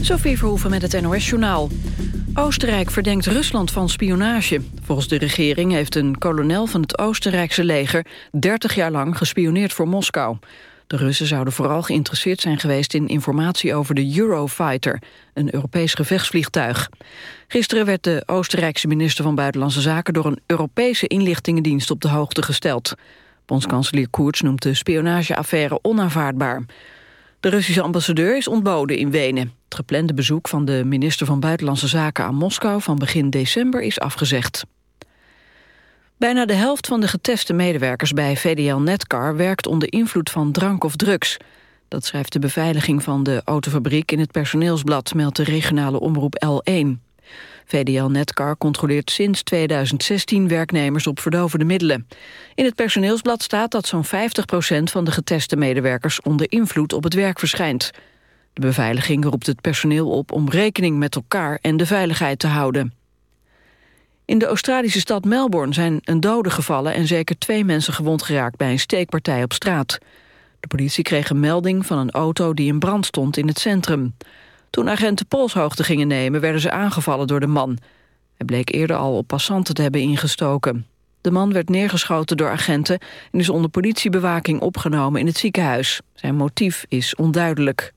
Sophie Verhoeven met het NOS-journaal. Oostenrijk verdenkt Rusland van spionage. Volgens de regering heeft een kolonel van het Oostenrijkse leger... 30 jaar lang gespioneerd voor Moskou. De Russen zouden vooral geïnteresseerd zijn geweest... in informatie over de Eurofighter, een Europees gevechtsvliegtuig. Gisteren werd de Oostenrijkse minister van Buitenlandse Zaken... door een Europese inlichtingendienst op de hoogte gesteld. Bondskanselier Koerts noemt de spionageaffaire onaanvaardbaar. De Russische ambassadeur is ontboden in Wenen. Het geplande bezoek van de minister van Buitenlandse Zaken aan Moskou van begin december is afgezegd. Bijna de helft van de geteste medewerkers bij VDL Netcar werkt onder invloed van drank of drugs. Dat schrijft de beveiliging van de autofabriek in het personeelsblad, meldt de regionale omroep L1. VDL Netcar controleert sinds 2016 werknemers op verdovende middelen. In het personeelsblad staat dat zo'n 50% van de geteste medewerkers onder invloed op het werk verschijnt. De beveiliging roept het personeel op om rekening met elkaar en de veiligheid te houden. In de Australische stad Melbourne zijn een dode gevallen... en zeker twee mensen gewond geraakt bij een steekpartij op straat. De politie kreeg een melding van een auto die in brand stond in het centrum. Toen agenten polshoogte gingen nemen, werden ze aangevallen door de man. Hij bleek eerder al op passanten te hebben ingestoken. De man werd neergeschoten door agenten... en is onder politiebewaking opgenomen in het ziekenhuis. Zijn motief is onduidelijk.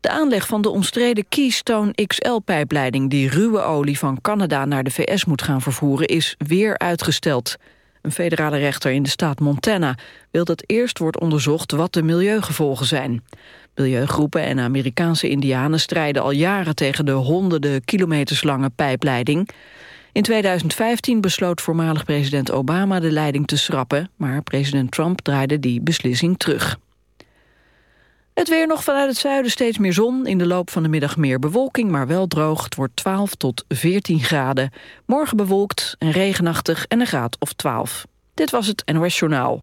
De aanleg van de omstreden Keystone XL-pijpleiding... die ruwe olie van Canada naar de VS moet gaan vervoeren... is weer uitgesteld. Een federale rechter in de staat Montana wil dat eerst wordt onderzocht... wat de milieugevolgen zijn. Milieugroepen en Amerikaanse indianen strijden al jaren... tegen de honderden kilometers lange pijpleiding... In 2015 besloot voormalig president Obama de leiding te schrappen... maar president Trump draaide die beslissing terug. Het weer nog vanuit het zuiden steeds meer zon. In de loop van de middag meer bewolking, maar wel droog. Het wordt 12 tot 14 graden. Morgen bewolkt en regenachtig en een graad of 12. Dit was het NOS Journaal.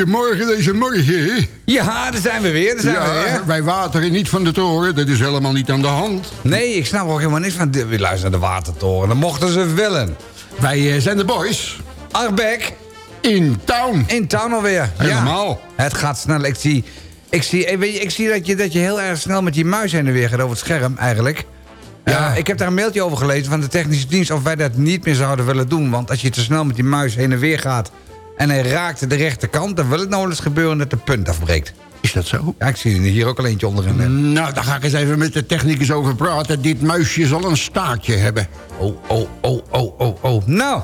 Goedemorgen deze morgen. Ja, daar zijn we weer. Daar zijn we Ja, weer. wij wateren niet van de toren, dat is helemaal niet aan de hand. Nee, ik snap ook helemaal niks van... We luisteren naar de Watertoren. Dan mochten ze willen. Wij eh, zijn de boys Arbeck, in town. in town alweer. Helemaal. Ja, het gaat snel. Ik zie, ik zie, eh, weet je, ik zie dat, je, dat je heel erg snel met die muis heen en weer gaat over het scherm, eigenlijk. Ja. Ja. ik heb daar een mailtje over gelezen van de technische dienst... of wij dat niet meer zouden willen doen. Want als je te snel met die muis heen en weer gaat... en hij raakt de rechterkant... dan wil het nou eens gebeuren dat de punt afbreekt. Is dat zo? Ja, ik zie er hier ook al eentje onderin. Nou, daar ga ik eens even met de technicus over praten. Dit muisje zal een staartje hebben. Oh, oh, oh, oh, oh, oh. Nou,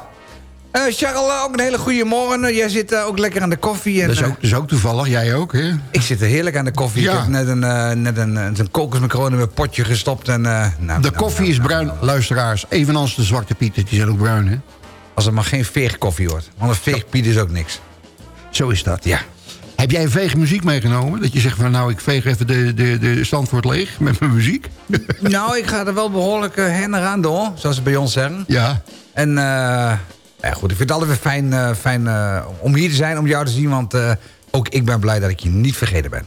Eh, Charles, ook een hele goede morgen. Jij zit eh, ook lekker aan de koffie. En, Dat is, eh, ook, dat is ook toevallig, jij ook, hè? ik zit er heerlijk aan de koffie. Ja. Ik heb net een, eh, net een, een kokosmacronen in mijn potje gestopt. En, nou, De nou, koffie nou, is nou. bruin, luisteraars. Evenals de zwarte pieten, die zijn ook bruin, hè? Als het maar geen veegkoffie wordt. Want een veegpiet is ook niks. Zo is dat. Ja. Heb jij veeg muziek meegenomen? Dat je zegt van nou, ik veeg even de, de, de standwoord leeg met mijn muziek? nou, ik ga er wel behoorlijk uh, hen eraan door. Zoals ze bij ons zeggen. ja. En eh, ja, goed, ik vind het altijd weer fijn, eh, fijn eh, om hier te zijn, om jou te zien. Want eh, ook ik ben blij dat ik je niet vergeten ben.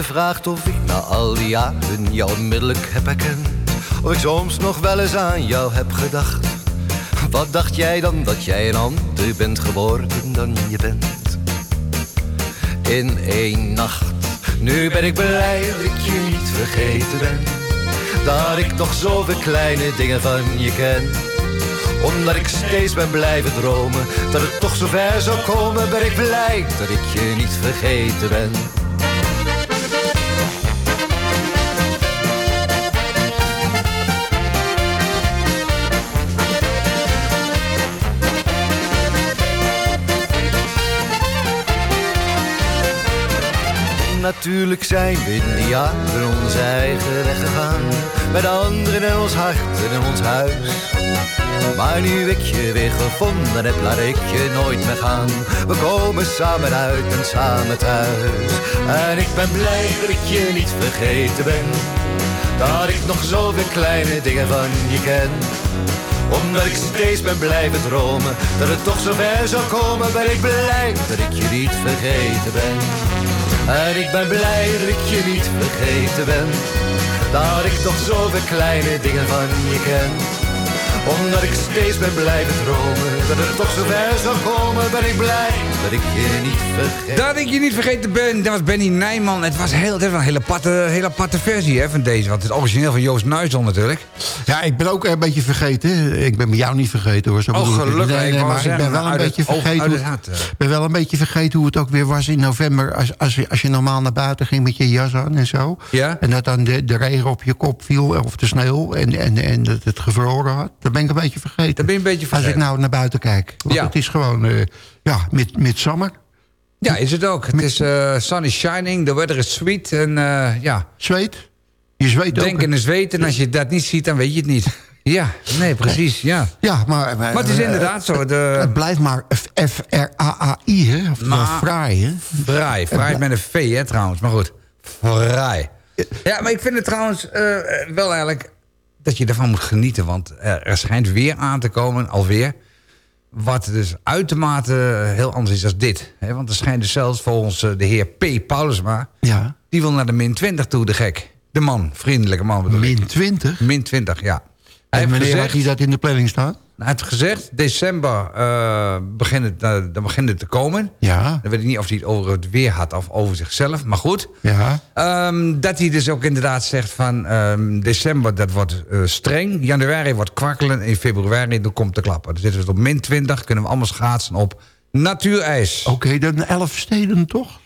Je vraagt of ik na al die jaren jou onmiddellijk heb herkend. Of ik soms nog wel eens aan jou heb gedacht. Wat dacht jij dan dat jij een ander bent geworden dan je bent? In één nacht. Nu ben ik blij dat ik je niet vergeten ben. Dat ik nog zoveel kleine dingen van je ken. Omdat ik steeds ben blijven dromen. Dat het toch zover zou komen, ben ik blij dat ik je niet vergeten ben. Natuurlijk zijn we in die jaren onze eigen weg gegaan. Met anderen in ons hart en in ons huis. Maar nu ik je weer gevonden heb, laat ik je nooit meer gaan. We komen samen uit en samen thuis. En ik ben blij dat ik je niet vergeten ben. Dat ik nog zoveel kleine dingen van je ken omdat ik steeds ben blijven dromen Dat het toch zover zou komen Ben ik blij dat ik je niet vergeten ben En ik ben blij dat ik je niet vergeten ben. Dat ik nog zoveel kleine dingen van je ken omdat ik steeds ben blijven dromen Dat het toch zover zou komen Ben ik blij dat ik je niet vergeet Dat ik je niet vergeten ben, dat was Benny Nijman. Het was, heel, het was een hele aparte, hele aparte versie hè, van deze. Want het is origineel van Joost Nuisel natuurlijk. Ja, ik ben ook een beetje vergeten. Ik ben bij jou niet vergeten hoor. Zo Oh, bedoel ik het. gelukkig. Nee, Ik nee, maar ik ben wel een beetje vergeten. eh. Ik ben wel een beetje vergeten hoe het ook weer was in november. Als, als, je- als je normaal naar buiten ging met je jas aan en zo. Ja? En dat dan de, de regen op je kop viel of de sneeuw. En, en, en dat het gevroren had. Dat ben ik een beetje vergeten. Dat ben je een beetje Als vergeten. ik nou naar buiten kijk. Want Ja. het is gewoon, eh, ja, mid, midsummer. Ja, is het ook. Het is eh, sun is shining, the weather is sweet. En eh, ja, Zweet. Je zweet ook. denken en zweten. En als je dat niet ziet, dan weet je het niet. Ja, nee, precies, ja. Ja, maar... Maar het is inderdaad zo. De Het blijft maar F-R-A-A-I, hè? Of Maar- fraai, hè? fraai. Fraai met een V, hè, trouwens. Maar goed, fraai. Ja, maar ik vind het trouwens wel eigenlijk dat je ervan moet genieten. Want er, schijnt weer aan te komen, alweer. Wat dus uitermate heel anders is dan dit. Hè? Want er schijnt dus zelfs volgens eh, de heer P. Paulusma... Ja. die wil naar de min 20 toe, de gek. De man, vriendelijke man. Min 20. Min 20, ja. Hij En wanneer gezegd, had hij dat in de planning staan? Hij heeft gezegd, december uh, begint, het, uh, dan begint het te komen. Ja. Dan weet ik niet of hij het over het weer had of over zichzelf, maar goed. Ja. Um, dat hij dus ook inderdaad zegt van um, december dat wordt uh, streng. Januari wordt kwakkelen en in februari dan komt de klappen. Dan zitten we op min 20, kunnen we allemaal schaatsen op natuurijs. Oké, okay, dan elf steden toch?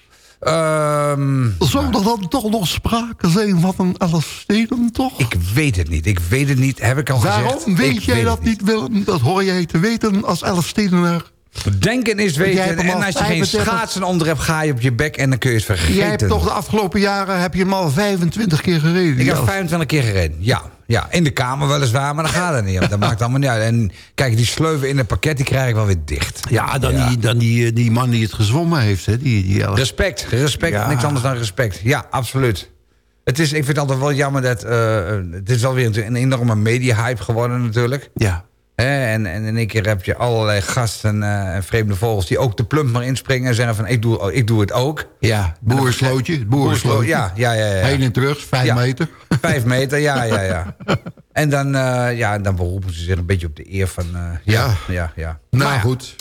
Um, Zou er dan toch nog sprake zijn van een Elfstedentocht? Ik weet het niet. Ik weet het niet. Heb ik al Waarom gezegd. Waarom weet ik jij weet dat niet, Willem? Dat hoor jij te weten als Elfstedenaar. Denken is weten. En als je geen schaatsen onder hebt, ga je op je bek en dan kun je het vergeten. Jij hebt toch de afgelopen jaren heb je hem al 25 keer gereden? Ik heb 25 keer gereden, ja. Ja, in de kamer weliswaar, maar dat gaat er niet om. Dat maakt allemaal niet uit. En kijk, die sleuven in het pakket, die krijg ik wel weer dicht. Ja, dan, ja. Die, dan die, die man die het gezwommen heeft. Hè? Die, die respect, respect, ja. niks anders dan respect. Ja, absoluut. Het is, ik vind het altijd wel jammer dat... Uh, het is alweer een enorme media-hype geworden natuurlijk. Ja. En, en in één keer heb je allerlei gasten uh, en vreemde vogels... die ook de plump maar inspringen en zeggen van ik doe, ik doe het ook. Ja, boerenslootje. boerenslootje. Ja, ja, ja, ja. Heen en terug, vijf ja. meter. Vijf meter, ja, ja, ja. En dan, uh, ja, dan beroepen ze zich een beetje op de eer van... Uh, ja, ja, ja. ja. Nou maar, goed.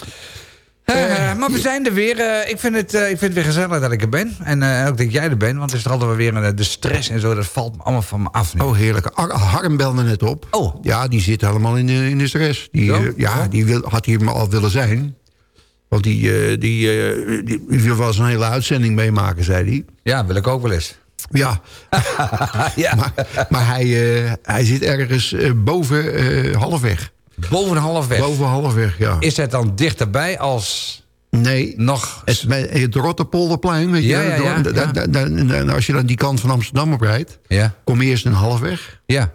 Uh, maar we zijn er weer. Uh, ik, vind het, uh, ik vind het weer gezellig dat ik er ben. En ook dat jij er bent. Want het is er altijd weer een, de stress en zo. Dat valt allemaal van me af nu. Oh, heerlijk. Ar Harm belde net op. Oh. Ja, die zit helemaal in de, in de stress. Die, ja, oh. die wil, had hier maar al willen zijn. Want die, die, die, die wil wel eens een hele uitzending meemaken, zei hij. Ja, wil ik ook wel eens. Ja, ja. maar, maar hij, hij zit ergens boven halfweg. Boven halfweg? Boven halfweg, ja. Is het dan dichterbij als... Nee, nog... het, het Rotterpolderplein, weet je. Ja, ja, ja, da, da, da, als je dan die kant van Amsterdam op rijdt... Ja. kom je eerst een halfweg. Ja.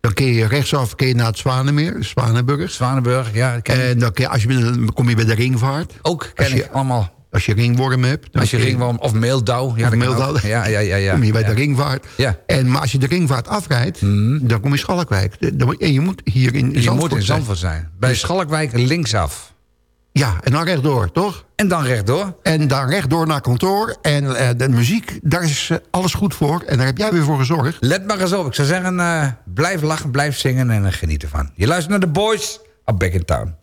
Dan kun je rechtsaf kun je naar het Zwanenmeer, Zwanenburg. Zwanenburg, ja. En dan, je, als je, dan kom je bij de ringvaart. Ook, ken je, ik allemaal. Als je ringworm hebt. Als je ringworm of meeldauw. Ja, of meeldauw. Ja, ja, ja, ja. Kom je bij ja. de ringvaart. Ja. En, maar als je de ringvaart afrijdt, mm. dan kom je Schalkwijk. En je moet hier in, in je Zandvoort moet in Zandvoort zijn. zijn. Bij Dus- Schalkwijk linksaf. Ja, en dan rechtdoor, toch? En dan rechtdoor. En dan rechtdoor naar kantoor. En uh, de muziek, daar is uh, alles goed voor. En daar heb jij weer voor gezorgd. Let maar eens op. Ik zou zeggen, uh, blijf lachen, blijf zingen en geniet ervan. Je luistert naar de Boys of Back in Town.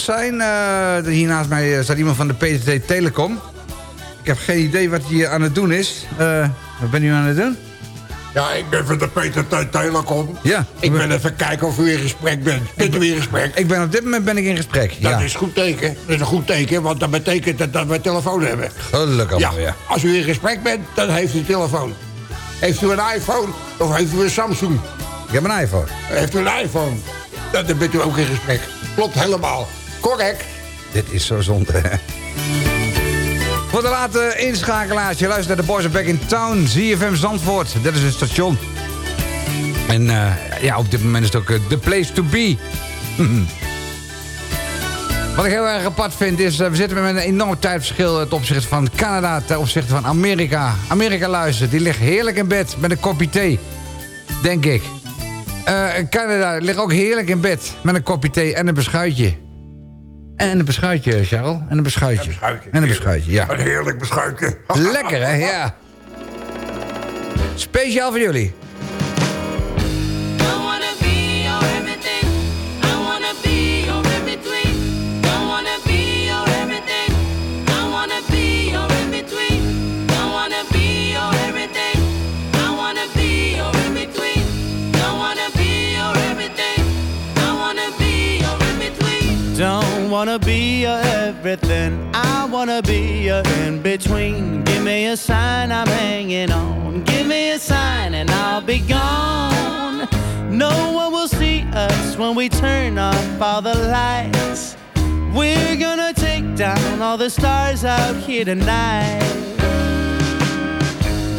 Zijn. Uh, hier naast mij staat iemand van de PTT Telecom. Ik heb geen idee wat hij aan het doen is. Uh, wat ben u aan het doen? Ja, ik ben van de PTT Telecom. Ja. Ik ben even kijken of u in gesprek bent. Bent u in gesprek? Ik ben op dit moment ben ik in gesprek, Dat is een goed teken. Dat is een goed teken, want dat betekent dat, dat we telefoon hebben. Gelukkig ja. ja. Als u in gesprek bent, dan heeft u telefoon. Heeft u een iPhone of heeft u een Samsung? Ik heb een iPhone. Heeft u een iPhone? Dan bent u ook in gesprek. Klopt helemaal. Correct. Dit is zo zonde? Voor de late inschakelaars. Je luistert naar de Boys of Back in Town. ZFM Zandvoort. Dat is het station. En uh, ja, op dit moment is het ook uh, the place to be. Wat ik heel erg apart vind is... Uh, we zitten met een enorm tijdverschil... ten opzichte van Canada, ten opzichte van Amerika. Amerika luistert, die ligt heerlijk in bed met een kopje thee. Denk ik. Canada ligt ook heerlijk in bed met een kopje thee en een beschuitje. En een beschuitje, Charles. En een beschuitje. Een beschuitje. En een beschuitje, ja. Een heerlijk beschuitje. Lekker, hè? Ja. Speciaal voor jullie. Wanna be your everything. I wanna be your in between. Give me a sign, I'm hanging on. Give me a sign, and I'll be gone. No one will see us when we turn off all the lights. We're gonna take down all the stars out here tonight.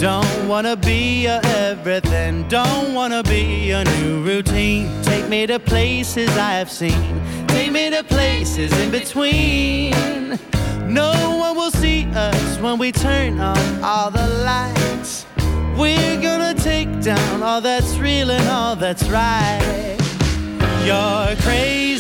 Don't wanna be your everything. Don't wanna be a new routine. Take me to places I've seen. Take me to places in between. No one will see us when we turn on all the lights. We're gonna take down all that's real and all that's right. You're crazy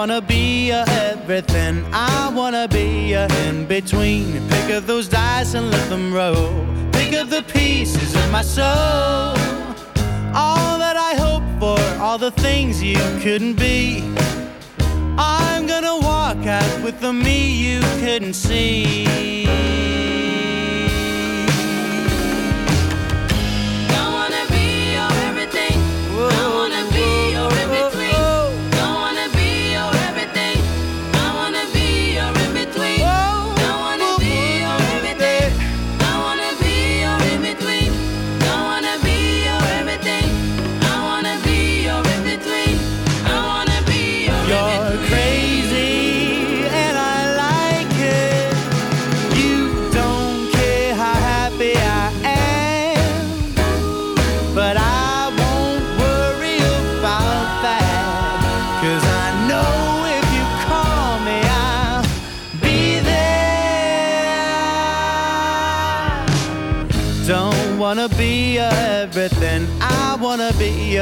wanna be a everything. I wanna be a in between. Pick up those dice and let them roll. Pick up the pieces of my soul. All that I hope for, all the things you couldn't be. I'm gonna walk out with the me you couldn't see.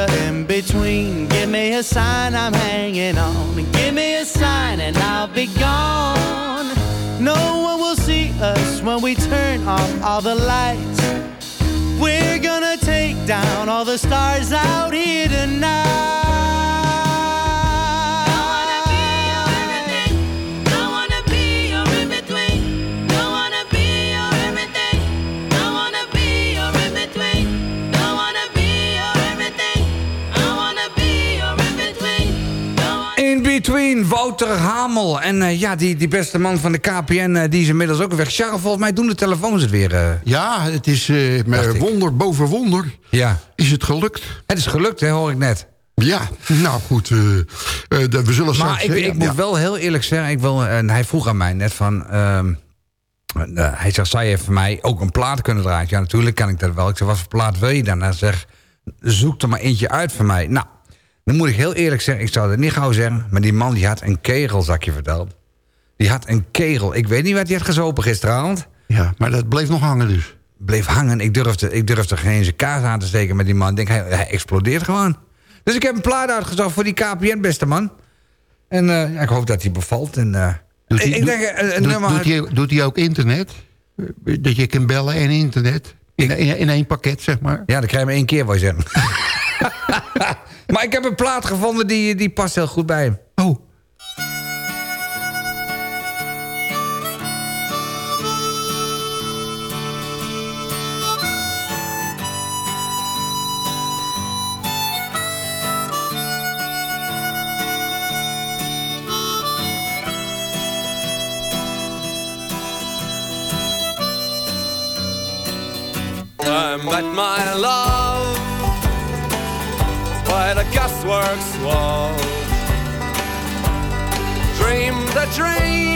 In between. Give me a sign, I'm hanging on. Give me a sign, and I'll be gone. No one will see us when we turn off all the lights. We're gonna take down all the stars out here tonight. Wouter Hamel. En uh, ja, die, die beste man van de KPN, uh, die is inmiddels ook weg. Charles, volgens mij doen de telefoons het weer. Uh. Ja, het is met wonder boven wonder. Ja. Is het gelukt? Het is gelukt, hè, hoor ik net. Ja, nou goed. we zullen straks... Maar ik, ik moet wel heel eerlijk zeggen, ik wil, en hij vroeg aan mij net van... ehm, hij zegt, zou je voor mij ook een plaat kunnen draaien? Ja, natuurlijk kan ik dat wel. Ik zeg, wat voor plaat wil je dan? Hij zegt, zoek er maar eentje uit voor mij. Nou, dan moet ik heel eerlijk zeggen, ik zou het niet gauw zeggen... maar die man die had een kegel, zag je verteld. Die had een kegel. Ik weet niet wat hij had gezopen gisteravond. Ja, maar dat bleef nog hangen dus. Bleef hangen. Ik durfde, ik durfde geen zijn kaas aan te steken met die man. Ik denk, hij, hij explodeert gewoon. Dus ik heb een plaat uitgezocht voor die KPN, beste man. En eh, ja, ik hoop dat hij bevalt. En, eh, Doet hij, ik, denk, eh, doet, nummer doet, hij, doet hij ook internet? Dat je kan bellen en internet? In, in, in één pakket, zeg maar? Ja, dat krijg je maar één keer, wou je. maar ik heb een plaat gevonden die, die past heel goed bij hem. Oh. I met my love by the gasworks wall. Dreamed a dream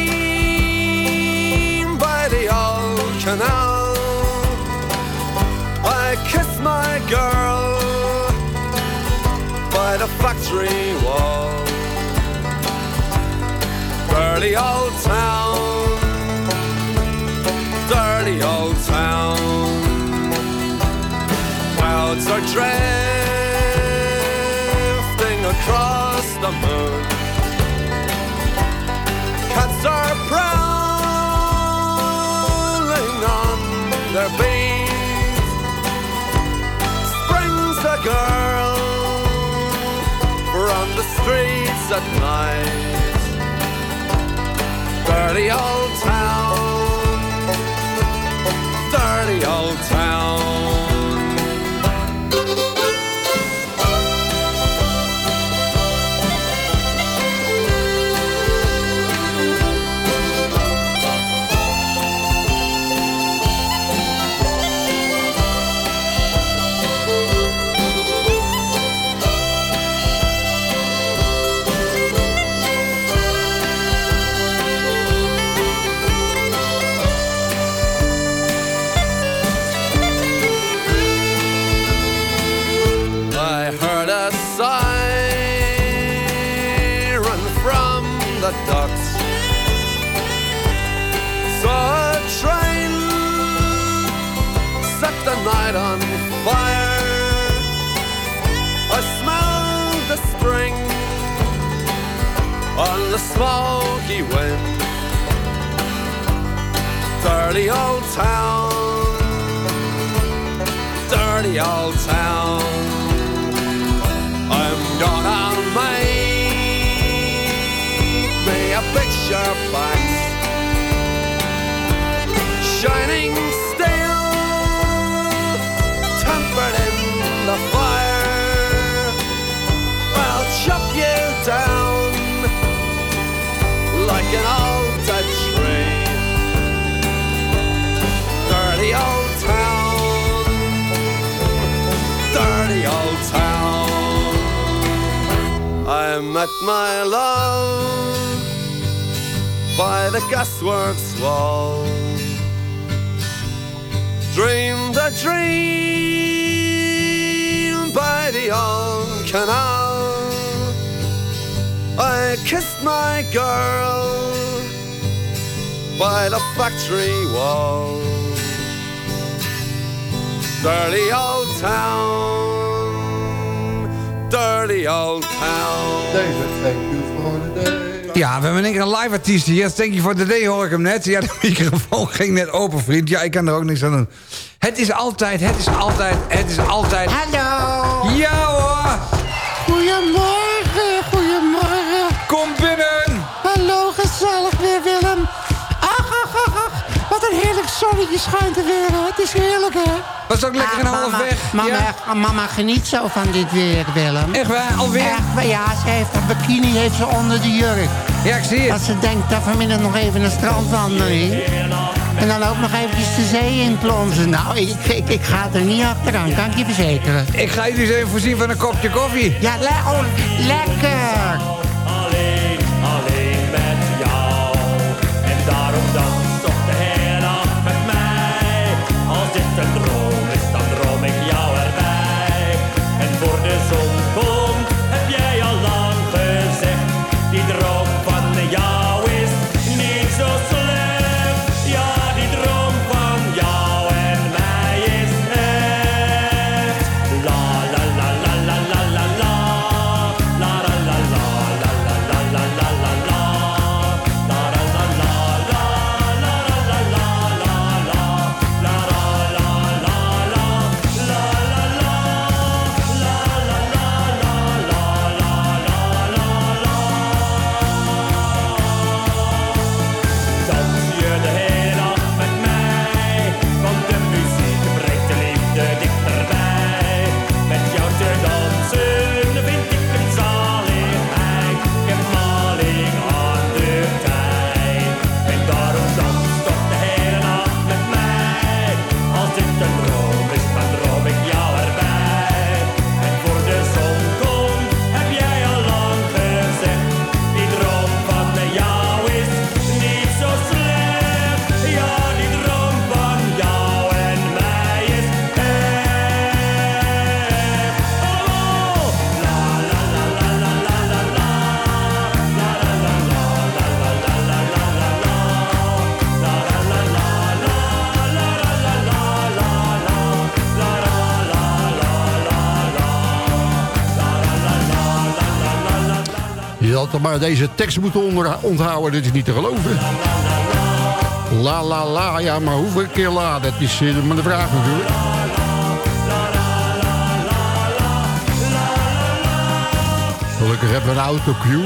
by the old canal. I kissed my girl by the factory wall. Dirty old town, dirty old town. Clouds are drifting across the moon. Cats are prowling on their beat. Springs a girl from the streets at night. Dirty old smoky wind. Dirty old town, dirty old town. I'm gonna make me a picture box Shining steel. Tempered in the fire. I'll chop you down met my love by the gasworks wall. Dreamed a dream by the old canal. I kissed my girl by the factory wall. Dirty old town, dirty old town. David, thank you for the day. Ja, we hebben in één keer een live artiest hier. Yes, thank you for the day, hoor ik hem net. Ja, de microfoon ging net open, vriend. Ja, ik kan er ook niks aan doen. Het is altijd, het is altijd, het is altijd... Hallo. Ja hoor. Goedemorgen, goedemorgen. Kom binnen. Hallo, gezellig weer Willem. Ach, ach, ach, ach. Wat een heerlijk zonnetje schijnt er weer. hè. Het is heerlijk, hè? Was ook lekker een Ah, half mama, weg. Mama, Ja? mama geniet zo van dit weer, Willem. Echt waar, alweer? Echt ja, ze heeft een bikini heeft ze onder de jurk. Ja, ik zie het. Dat ze denkt, daar vanmiddag nog even een strandwandeling. En dan ook nog eventjes de zee in plonzen. Nou, ik, ik, ik ga er niet achteraan, kan ik je verzekeren. Ik ga jullie eens even voorzien van een kopje koffie. Ja, le oh, lekker. Toch maar deze tekst moeten onthouden. Dit is niet te geloven. La la la, ja, maar hoeveel keer la? Dat is eh, maar de vraag natuurlijk. Gelukkig hebben we een autocue.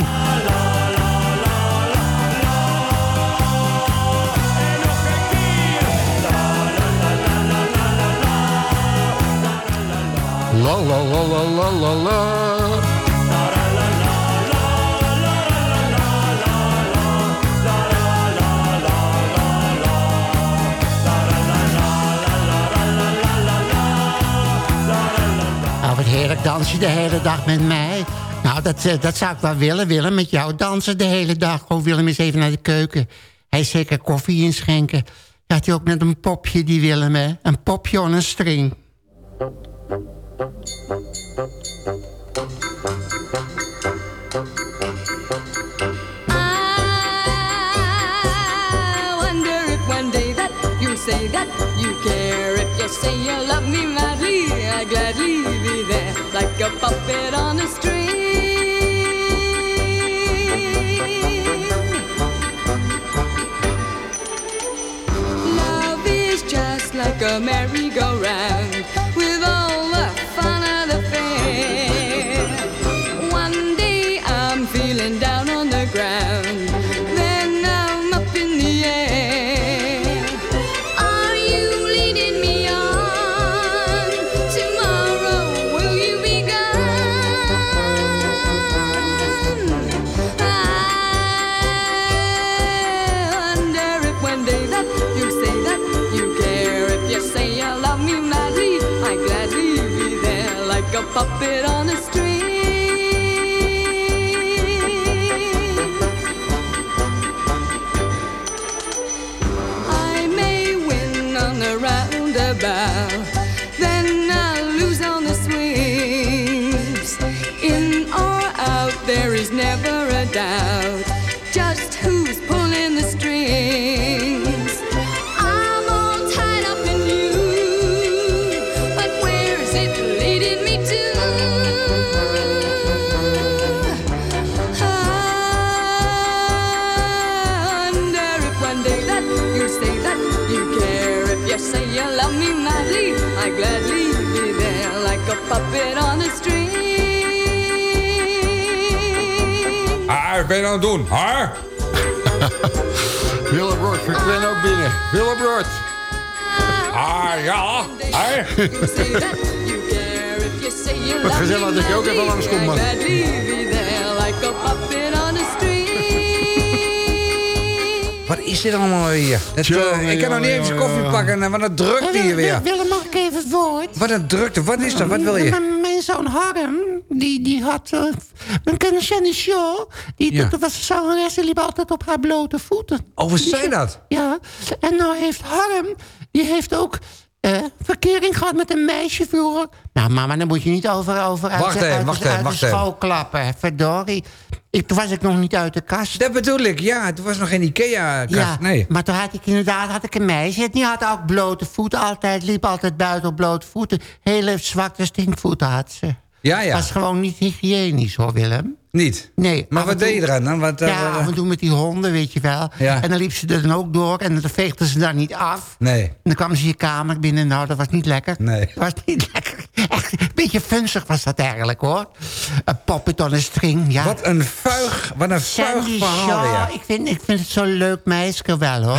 La la la la la la la. Heerlijk dans je de hele dag met mij. Nou, dat, eh, dat zou ik wel willen, Willem. Met jou dansen de hele dag. Oh, Willem is even naar de keuken. Hij is zeker koffie inschenken. Had hij ook net een popje, die Willem, hè? Een popje aan een string. I wonder if one day that you say that you care. If you say you love me puppet on a string. Love is just like a merry-go-round Wat ben je nou aan het doen? Haar? Willem Rort, ik ben ook binnen. Willem Rort. Ah, ja. Haar? Wat gezellig dat je ook even langskomt, man. Wat is dit allemaal weer? Dat, eh, ik kan nog niet eens koffie pakken. en Wat een drukte hier weer. Willem, mag ik even het woord? Wat een drukte. Wat is dat? Wat wil je? Mijn, mijn zoon Harm, die, die had... Uh, mijn kennen Jenny Shaw, die Ja. dat was een zangeres, die liep altijd op haar blote voeten. Oh, dat? Ja, en nou heeft Harm, die heeft ook eh, verkering gehad met een meisje vroeger. Nou, mama, dan moet je niet over, over uit, Wacht even, uit, wacht de- even, uit wacht de even. school klappen. Verdorie. Ik, toen was ik nog niet uit de kast. Dat bedoel ik, ja. Het was nog geen Ikea-kast. Ja, Nee. maar toen had ik inderdaad had ik een meisje. Die had ook blote voeten altijd. Liep altijd buiten op blote voeten. Hele zwakte stinkvoeten had ze. Ja, ja. Was gewoon niet hygiënisch hoor, Willem. Niet? Nee. Maar wat deed je eraan dan? Wat, ja, wat, eh, af en toe met die honden, weet je wel. Ja. En dan liep ze er dan ook door. En dan veegden ze daar niet af. Nee. En dan kwam ze je kamer binnen. Nou, dat was niet lekker. Nee. Dat was niet lekker. Echt, een beetje funzig was dat eigenlijk, hoor. Een poppet on een string, ja. Wat een vuig, wat een vuig verhaal weer. ik vind, ik vind het zo'n leuk meisje wel, hoor.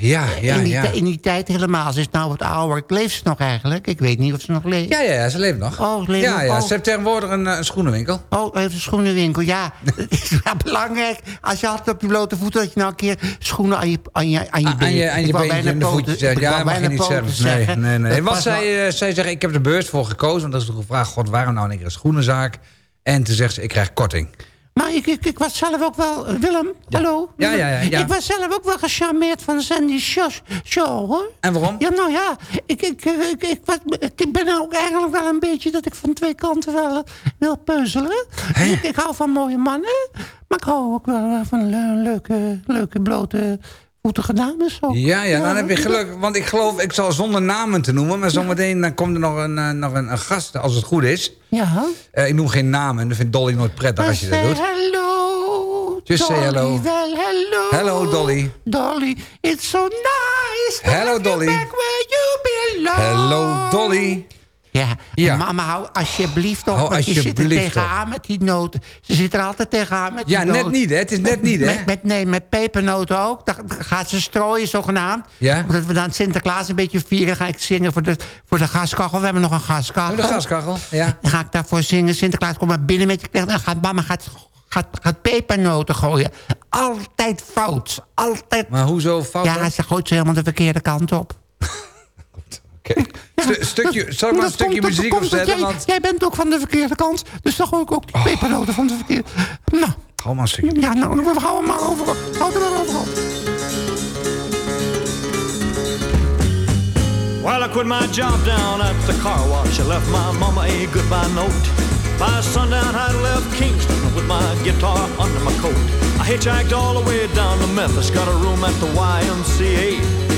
Ja, ja, in, die ja. in die tijd helemaal. Ze is nou wat ouder. Ik leef ze nog eigenlijk. Ik weet niet of ze nog leeft. Ja, ja, ja, ze leeft nog. Oh, ze leeft ja, nog. ja. Oh. Ze heeft tegenwoordig een, eh, een schoenenwinkel. Oh, even een schoenenwinkel. Ja, het is wel belangrijk. Als je altijd op je blote voeten... dat je nou een keer schoenen aan je, aan je, aan je, Aan je, aan je bijna en de voetjes. Ja, mag je niet zeggen. Nee, nee, nee. Wel- zij, eh, zij zegt, ik heb er bewust voor gekozen. Want dat is toch gevraagd, god, waarom nou een keer een schoenenzaak? En toen zegt ze, ik krijg korting. Maar ik, ik, ik was zelf ook wel... Willem, hallo? Ja, ja, ja, ja. Ik was zelf ook wel gecharmeerd van Sandy Shaw, hoor. En waarom? Ja, nou ja, ik, ik, ik, ik, was, ik ben ook eigenlijk wel een beetje... dat ik van twee kanten wel wil puzzelen. Ik, ik hou van mooie mannen. Maar ik hou ook wel van le- leuke, leuke blote voetige dames. Ook. Ja, ja, dan heb je geluk. Want ik geloof, ik zal zonder namen te noemen... maar zometeen dan komt er nog een, eh, nog een, een gast, als het goed is. Ja. Eh, ik noem geen namen, dat vindt Dolly nooit prettig als je dat doet. hello Just say hello. Hello. Hello, Dolly. Dolly, it's so nice. Hello, Dolly. back where you belong. Hello, Dolly. Ja, Ja. mama, hou alsjeblieft op. Hou want je zit er tegenaan met die noten. Ze zit er altijd tegenaan met Ja, die net noten. niet, hè? Het is net niet, hè? Met, met, nee, met pepernoten ook. Dan gaat ze strooien, zogenaamd. Ja? Omdat we dan Sinterklaas een beetje vieren... ga ik zingen voor de, voor de gaskachel. We hebben nog een gaskachel. Oh, de gaskachel, ja. Dan ga ik daarvoor zingen. Sinterklaas, kom maar binnen met je knecht. Dan gaat mama gaat, gaat, gaat pepernoten gooien. Altijd fout. Altijd. Maar hoezo fout Ja, ze gooit ze helemaal de verkeerde kant op. Stu- stukje, zal ik maar een stukje komt- muziek opzetten? Jij, Want... jij bent ook van de verkeerde kant. Dus dan gooi ik ook die pepernoten van de verkeerde... Nou, Hou maar een stukje. ja, nou, we houden maar over. Houden er maar over. Well, I quit my job down at the car wash. I left my mama a goodbye note. By sundown, I left Kingston with my guitar under my coat. I hitchhiked all the way down to Memphis, got a room at the YMCA.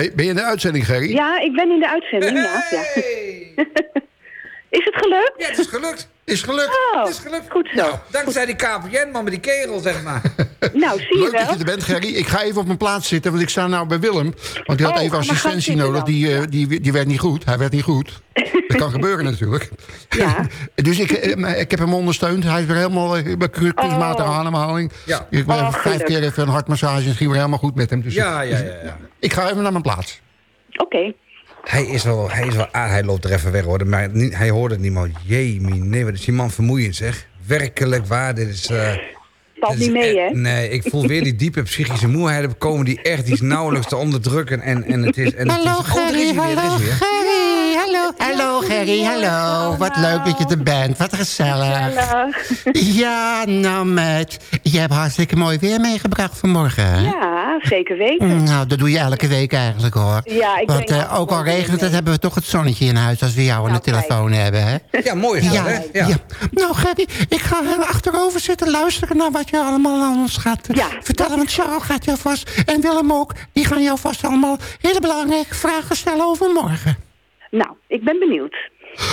Ben, ben je in de uitzending, Gerry? Ja, ik ben in de uitzending, ja. ja. Is het gelukt? Ja, het is gelukt. Is gelukt. Oh, is gelukt. goed zo. Dankzij die KPN, man, met die kegel, zeg maar. Nou, zie je Leuk dat wel. je er bent, Gerry. Ik ga even op mijn plaats zitten, want ik sta nou bij Willem. Want die had Oh, even assistentie nodig. Die, eh, die, die werd niet goed. Hij werd niet goed. Dat kan gebeuren natuurlijk. Ja. dus ik, eh, ik heb hem ondersteund. Hij is weer helemaal eh, kunstmatige Oh. ademhaling. Ja. Ik ben Oh, vijf keer even een hartmassage. en ging weer helemaal goed met hem. Dus Ja, ja, ja. ja. ik ga even naar mijn plaats. Oké. Hij is wel, hij is wel aardig. Hij loopt er even weg, hoor. Maar hij hoort het niet, maar jee, nee, wat is die man vermoeiend, zeg. Werkelijk waar, dit is... eh, Valt niet mee, hè? Nee, ik voel weer die diepe psychische moeheid komen... die echt die is nauwelijks te onderdrukken. En, en het is... En het Hallo is, oh, Gerry, hallo weer. Gerry, hallo. Hallo Gerry, hallo. Wat leuk dat je er bent, wat gezellig. Gezellig. Ja, nou meid, je hebt hartstikke mooi weer meegebracht vanmorgen. hè? Ja, zeker weten. Nou, dat doe je elke week eigenlijk hoor. Ja, ik Want eh, ook al regent het, hebben we toch het zonnetje in huis als we jou aan de Nou, kijk. telefoon hebben, hè? Ja, mooi Ja, hè? ja. Ja. Nou, Gerry, ik ga er achterover zitten luisteren naar wat je allemaal aan ons gaat Ja. vertellen. Want Charles gaat jou vast, en Willem ook, die gaan jou vast allemaal hele belangrijke vragen stellen over morgen. Nou, ik ben benieuwd.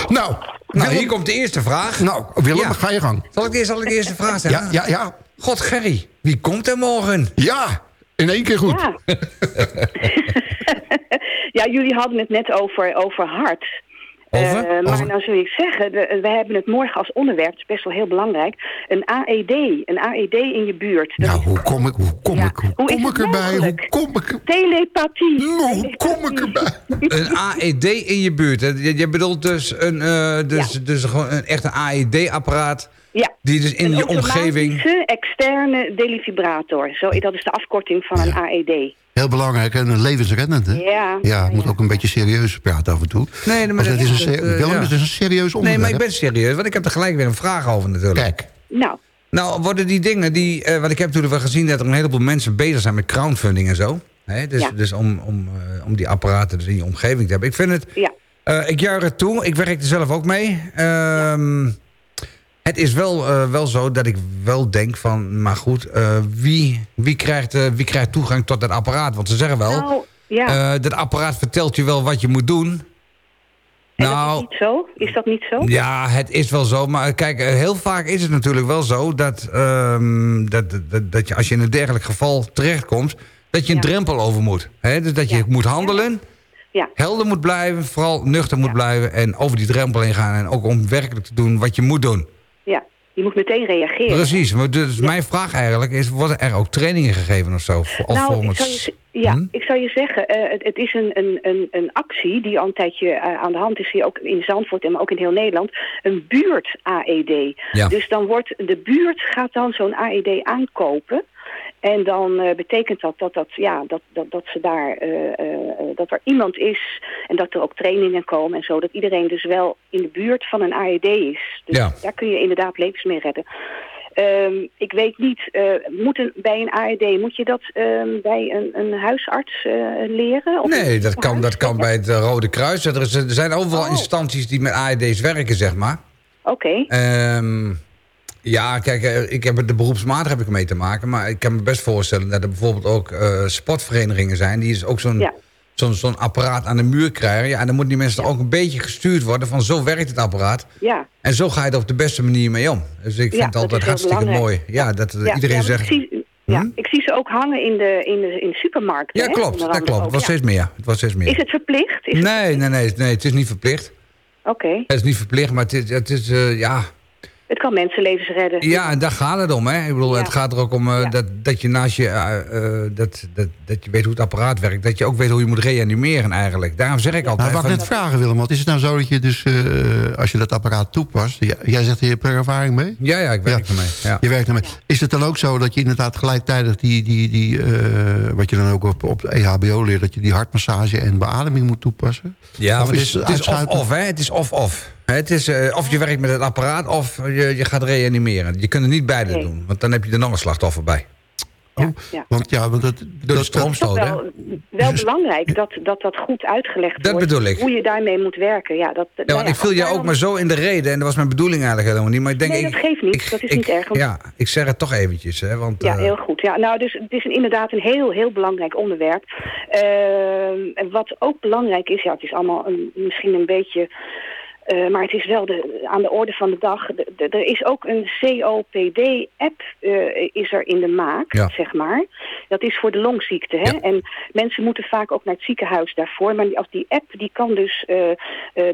Nou, Nou, hier komt de eerste vraag. nou Willem, Ja. ga je gang. Zal ik, ik de eerste vraag stellen? Ja, ja, ja. God, Gerry, wie komt er morgen? Ja, in één keer goed. Ja. ja, jullie hadden het net over, over hart. Over? Eh, maar Over? nou zul ik zeggen, de, we hebben het morgen als onderwerp, het is best wel heel belangrijk, een AED, een AED in je buurt. Dat Nou, hoe kom ik, hoe kom ik, hoe Hoe kom ik erbij? Hoe mogelijk? kom ik... Telepathie. hoe kom ik erbij? Een AED in je buurt. Je, je bedoelt dus, een, eh, dus, dus gewoon een echt een AED-apparaat... Ja. die dus in een je omgeving... externe delifibrator. Zo, dat is de afkorting van een AED. Heel belangrijk en levensreddend, hè? Ja. Ja, je moet ook een beetje serieus praten af en toe. Nee, maar het is een, dat- dat, eh, Willem, ja. het is een serieus onderwerp. Nee, maar ik ben serieus, want ik heb er gelijk weer een vraag over natuurlijk. Kijk. Nou. Nou, worden die dingen die... eh want ik heb natuurlijk wel gezien dat er een heleboel mensen bezig zijn met crowdfunding en zo. Hè? Dus, Ja. dus om, om, eh, om die apparaten dus in je omgeving te hebben. Ik vind het... Ja. eh, ik juich het toe. Ik werk er zelf ook mee. Ehm, het is wel, eh, wel zo dat ik wel denk van... Maar goed, eh, wie, wie, krijgt, eh, wie krijgt toegang tot dat apparaat? Want ze zeggen wel... Nou, ja. dat apparaat vertelt je wel wat je moet doen. nou, Niet zo? Is dat niet zo? ja, het is wel zo. Maar kijk, heel vaak is het natuurlijk wel zo... dat, ehm, dat, dat, dat je als je in een dergelijk geval terechtkomt... dat je een drempel over moet. Hè? Dus dat je moet handelen, Ja. helder moet blijven... vooral nuchter moet blijven en over die drempel heen gaan... en ook om werkelijk te doen wat je moet doen. Je moet meteen reageren. Precies. Maar dus mijn vraag eigenlijk is... worden er ook trainingen gegeven of zo? Voor, Nou, ik je, ja, Hm? ik zou je zeggen, eh, het, het is een, een, een, een actie die al een tijdje eh, aan de hand is, hier ook in Zandvoort en maar ook in heel Nederland, een buurt-AED. Ja. Dus dan wordt de buurt gaat dan zo'n AED aankopen. En dan eh, betekent dat dat, dat, ja, dat, dat, dat, ze daar, eh, eh, dat er iemand is en dat er ook trainingen komen en zo. Dat iedereen dus wel in de buurt van een AED is. Dus Ja. daar kun je inderdaad levens mee redden. Ehm, ik weet niet, moet een, bij een AED, moet je dat ehm, bij een, een huisarts leren? Of Nee, dat kan, dat kan bij het Rode Kruis. Er, is, er zijn overal Oh. instanties die met AED's werken, zeg maar. Oké. Ehm, ja, kijk, eh, ik heb er de beroepsmatig heb ik mee te maken. Maar ik kan me best voorstellen dat er bijvoorbeeld ook eh, sportverenigingen zijn... die dus ook zo'n zo'n zo'n apparaat aan de muur krijgen. Ja, en dan moeten die mensen ook een beetje gestuurd worden... van zo werkt het apparaat. Ja. En zo ga je er op de beste manier mee om. Dus ik Ja, vind het altijd is hartstikke belangrijk. mooi. Ja, dat eh, Ja, iedereen ja, zegt... Hm? Ik zie, ja, ik zie ze ook hangen in de, in de, in de supermarkten. Ja, hè, klopt. Dat klopt. Het was ja. steeds meer. Het was steeds meer. Is het verplicht? Is het- Nee, nee, nee, nee, het is niet verplicht. Oké. Het is niet verplicht, maar het is, het is ja... Het kan mensenlevens redden. Ja, en daar gaat het om. Hè? Ik bedoel, Ja. het gaat er ook om eh, dat, dat je naast je, eh, eh, dat, dat, dat je weet hoe het apparaat werkt, dat je ook weet hoe je moet reanimeren eigenlijk. Daarom zeg ik altijd. Nou, wat ik van- net vragen, Willem, want is het nou zo dat je dus, eh, als je dat apparaat toepast... Jij, jij zegt, je hebt er ervaring mee? Ja, ja, ik werk ermee. Ja. Je werkt ermee. Is het dan ook zo dat je inderdaad gelijktijdig die, die, die eh, wat je dan ook op, op de EHBO leert... dat je die hartmassage en beademing moet toepassen? Ja, Of maar het is, het is of-of, hè? Het is of-of. Het is eh, of je werkt met het apparaat of je, je gaat reanimeren. Je kunt er niet beide Nee. doen, want dan heb je er nog een slachtoffer bij. Ja. Want ja, want dat... Door de stroomstoot, hè? wel, wel belangrijk dat, dat dat goed uitgelegd Dat wordt. bedoel ik. Hoe je daarmee moet werken. Ja, dat, Ja, want ik viel jou ook maar zo in de reden. En dat was mijn bedoeling eigenlijk helemaal niet. Maar ik denk, nee, ik, dat geeft niet. dat is niet erg. want- ja, ik zeg het toch eventjes. Hè, want, Ja, eh, heel goed. Ja, nou, dus het is een- inderdaad een heel, heel belangrijk onderwerp. Ehm, en wat ook belangrijk is, ja, het is allemaal een, misschien een beetje... eh, maar het is wel de, aan de orde van de dag. De- de- er is ook een COPD-app is er in de maak, Ja. zeg maar. Dat is voor de longziekte. Hè? En mensen moeten vaak ook naar het ziekenhuis daarvoor. Maar die, als die app, die kan dus, eh, eh,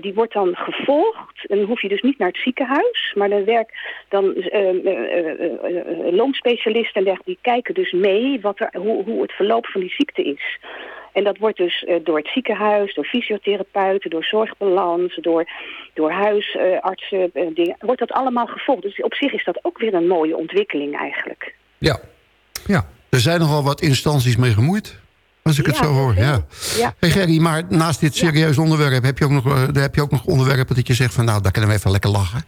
die wordt dan gevolgd. En dan hoef je dus niet naar het ziekenhuis. Maar dan werkt dan eh, eh, eh, eh, eh, longspecialisten en dergelijke, die kijken dus mee wat er, hoe, hoe het verloop van die ziekte is. En dat wordt dus eh, door het ziekenhuis, door fysiotherapeuten, door zorgbalans, door, door huisartsen, eh, dingen, wordt dat allemaal gevolgd. Dus op zich is dat ook weer een mooie ontwikkeling eigenlijk. Ja. ja. Er zijn nogal wat instanties mee gemoeid. Als ik het zo hoor, ja. Ja. Hey Gerry, maar naast dit serieus onderwerp... Heb je, ook nog, eh, heb je ook nog onderwerpen dat je zegt van... nou, daar kunnen we even lekker lachen.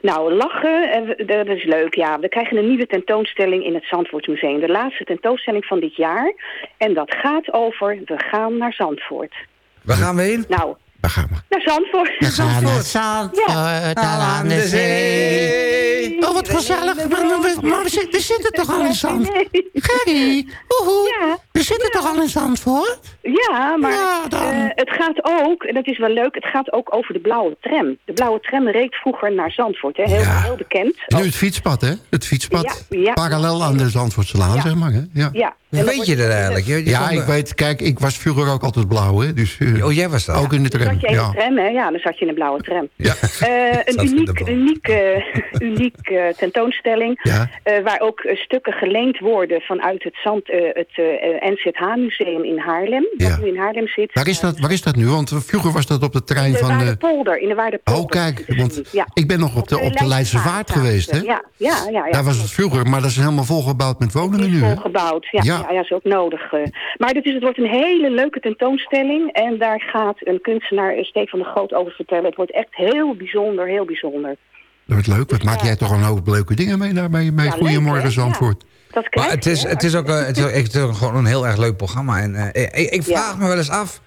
Nou, lachen, eh, dat is leuk, ja. We krijgen een nieuwe tentoonstelling in het Zandvoortsmuseum. De laatste tentoonstelling van dit jaar. En dat gaat over, we gaan naar Zandvoort. Waar gaan we heen? Nou, Waar gaan we? naar Zandvoort. We gaan naar Zandvoort, al aan de zee. Oh, wat gezellig. Maar, we, zitten- we zitten toch al in Zandvoort? Gerry, woehoe. We zitten toch al in Zandvoort? Ja, maar Ja, dan. eh, het gaat ook, en dat is wel leuk, het gaat ook over de blauwe tram. De blauwe tram reed vroeger naar Zandvoort, hè? Heel, heel bekend. Nu het fietspad, hè? Het fietspad. Ja, ja. Parallel aan de Zandvoortselaan, Ja. zeg maar. Hè? Ja. Hoe weet je dat eigenlijk? Je- je Ja, ik weet, kijk, ik was vroeger ook altijd blauw, hè. Dus, eh, Oh, jij was dat? Ook in de Dan tram, zat je in de ja. tram, hè? Ja, dan zat je in een blauwe tram. Ja. Eh, een de uniek, uniek, eh, uniek tentoonstelling. Ja. eh, waar ook stukken geleend worden vanuit het, zand, eh, het eh, NZH-museum in Haarlem. Dat Ja. nu in Haarlem zit. Waar is, dat, waar is dat nu? Want vroeger was dat op de trein In de van... eh, Waardepolder. In de Waardepolder. oh, kijk, zit want ik ben nog op de, op de Leidse Vaart geweest, hè. Ja, ja, ja. ja. Daar was het vroeger, maar dat is helemaal volgebouwd met woningen nu, volgebouwd. Ja, Ja. ja. Ja, is ook nodig. eh. Maar dit is, het wordt een hele leuke tentoonstelling. En daar gaat een kunstenaar, eh, Stefan de Groot, over vertellen. Het wordt echt heel bijzonder, heel bijzonder. Dat wordt leuk. Wat maak jij toch een hoop leuke dingen mee daar bij, bij Ja, Goedemorgen leuk? Zandvoort. Dat Maar het is, het is ook, het is ook, het is ook gewoon een heel erg leuk programma. En eh, ik, ik vraag me wel eens af...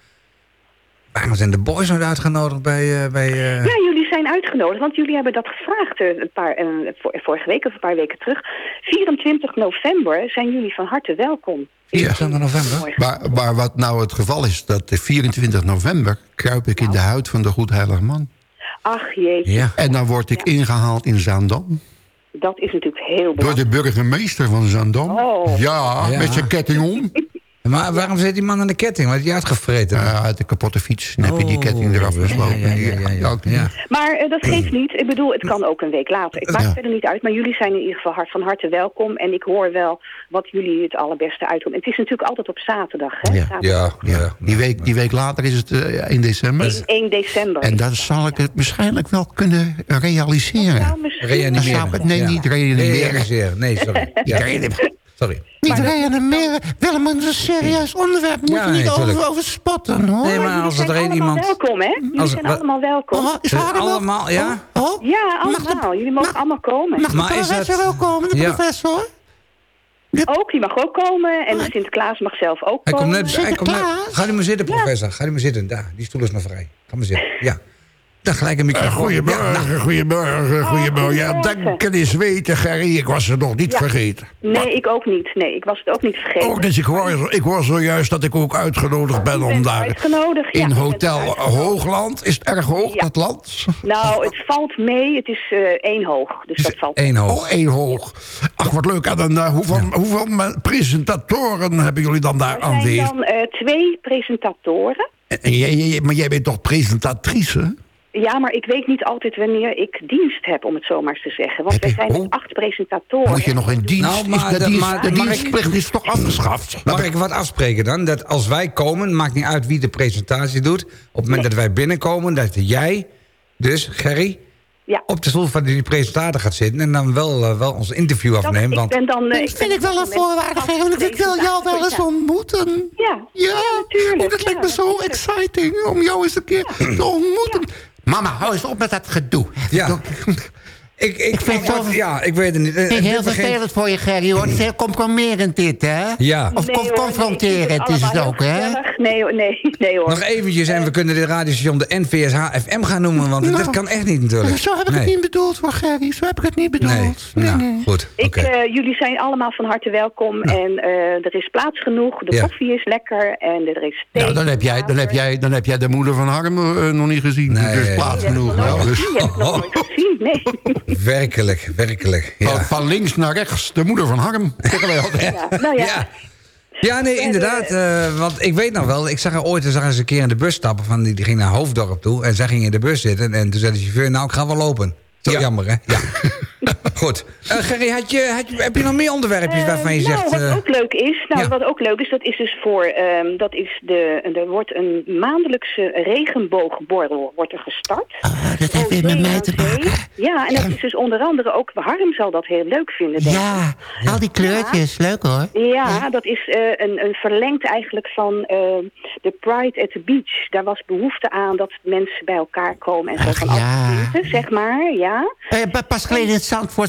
Waarom zijn de boys nooit uitgenodigd bij... eh, bij eh, Ja, jullie zijn uitgenodigd, want jullie hebben dat gevraagd eh, een paar, vor- vorige week of een paar weken terug. 24 november zijn jullie van harte welkom. 24 november? Maar, maar wat nou het geval is, dat de 24 november kruip ik in de huid van de Goedheilig Man. Ach jeetje, En dan word ik ingehaald in Zaandam. dat is natuurlijk heel Door belangrijk. de burgemeester van Zaandam. Oh. Ja, Ja. met zijn ketting om. Maar waarom zit die man aan de ketting? Wat is die uitgevreten? Ja, uit de kapotte fiets. Dan heb je die ketting eraf gesloten. ja, ja, ja, ja. ook Ja. Maar eh, dat geeft niet. Ik bedoel, het kan ook een week later. Het maakt Ja. verder niet uit, maar jullie zijn in ieder geval hart, van harte welkom. En ik hoor wel wat jullie het allerbeste uitdoen. Het is natuurlijk altijd op zaterdag, hè? Ja. Zaterdag. Ja, Die, week, die week later is het eh, 1 december. 1 december. En dan zal ik het waarschijnlijk wel kunnen realiseren. Nou, misschien- Reanimeren. Ik- nee, Ja. niet reanimeren. Realiseren. Nee, sorry. Ja. Sorry. Niet reanimeren. Willem, het is een serieus onderwerp. Moet Ja, je niet over, over spotten, hoor. Nee, maar als er één allemaal iemand... welkom, hè? Jullie Als- zijn allemaal welkom. Oh, is Eh, allemaal, ja? Oh, Ja, allemaal. Jullie mogen allemaal komen. mag de Maar is professor dat- ook komen, de Ja. professor? Ook, die mag ook komen. En de Sinterklaas mag zelf ook Hij komt komen. net, hij komt net. Ga nu maar zitten, professor. Ga nu maar zitten. Daar, die stoel is nog vrij. Ga maar zitten. Ja. Dan gelijk een microfoon. Goedemorgen, Ja, nou, goedemorgen, goedemorgen. Ja, goedemorgen. denken is weten, Gerry. Ik was het nog niet Ja. vergeten. Nee, ik ook niet. Nee, ik was het ook niet vergeten. Oh, dus ik hoor, ik hoor zojuist dat ik ook uitgenodigd ben om daar... uitgenodigd. ja, In Hotel. Hoogland. Is het erg hoog, Ja. dat land? Nou, het valt mee. Het is eh, één hoog. Dus dat valt één hoog. Oh, één hoog. Ach, wat leuk. En dan, eh, hoeveel, hoeveel presentatoren hebben jullie dan daar Er zijn aanwezig? dan eh, twee presentatoren. En jij- jij- maar jij bent toch presentatrice? Ja, maar ik weet niet altijd wanneer ik dienst heb, om het zo maar eens te zeggen. Want Heb wij zijn met oh. acht presentatoren. Moet je nog in dienst? Nou, maar is de de- dienst, maar- de ik- dienstplicht is toch afgeschaft? Mag ik wat afspreken dan? Dat als wij komen, maakt niet uit wie de presentatie doet. Op het moment dat wij binnenkomen, dat jij, dus Gerry... Ja. op de stoel van die presentator gaat zitten... en dan wel, eh, wel ons interview Dat- afnemen. ik Want ben dan, eh, Dat ik vind ik wel een voorwaarde, want ik wil jou wel eens ontmoeten. Ja, ja, Ja, natuurlijk. Oh, dat lijkt me zo exciting om jou eens een keer te ontmoeten. Mama, hou eens op met dat gedoe. Ja. ik, ik, vind het wel- ja, ik weet het niet. Het is heel begint- vervelend voor je, Gerry, hoor. Het is heel compromerend dit, hè? Ja. Of Nee, hoor, confronterend ik is het ook, hè? Nee, hoor, nee, nee hoor. Nog eventjes en we kunnen dit radiostation de NVSH FM gaan noemen... want Nou, dat kan echt niet natuurlijk. Zo heb ik Nee. het niet bedoeld, hoor, Gerry. Zo heb ik het niet bedoeld. Nee, nou, goed. Ik, oké. eh, jullie zijn allemaal van harte welkom. En eh, er is plaats genoeg. De Ja. koffie is lekker. En er is thee. Nou, dan heb jij, dan heb jij, dan heb jij de moeder van Harm eh, nog niet gezien. Nee. dus plaats ik genoeg. Dus. Die heb ik nog nooit gezien. Nee. Werkelijk, werkelijk. van, Ja. van links naar rechts, de moeder van Harm. Zeggen wij altijd. Ja, nou ja. Ja. Ja, nee, inderdaad. eh, want ik weet nog wel, ik zag haar ooit zag eens een keer in de bus stappen. Van, die, die ging naar Hoofddorp toe. En zij ging in de bus zitten. En toen zei de chauffeur, nou, ik ga wel lopen. Zo Ja. jammer, hè? Ja. Goed. Eh, Gerry, had je, had je, heb je nog meer onderwerpjes waarvan je nou, zegt... wat eh, ook leuk is, nou, ja. wat ook leuk is, dat is dus voor, ehm, dat is de, er wordt een maandelijkse regenboogborrel wordt er gestart. Ah, dat heeft weer met mij te maken. Ja, en dat is dus onder andere ook, Harm zal dat heel leuk vinden, denk ik. Ja, al die kleurtjes. Leuk, hoor. Ja, dat is eh, een, een verlengd eigenlijk van eh, de Pride at the Beach. Daar was behoefte aan dat mensen bij elkaar komen en zo van ja. zeg maar, ja. Eh, pa- pas geleden in het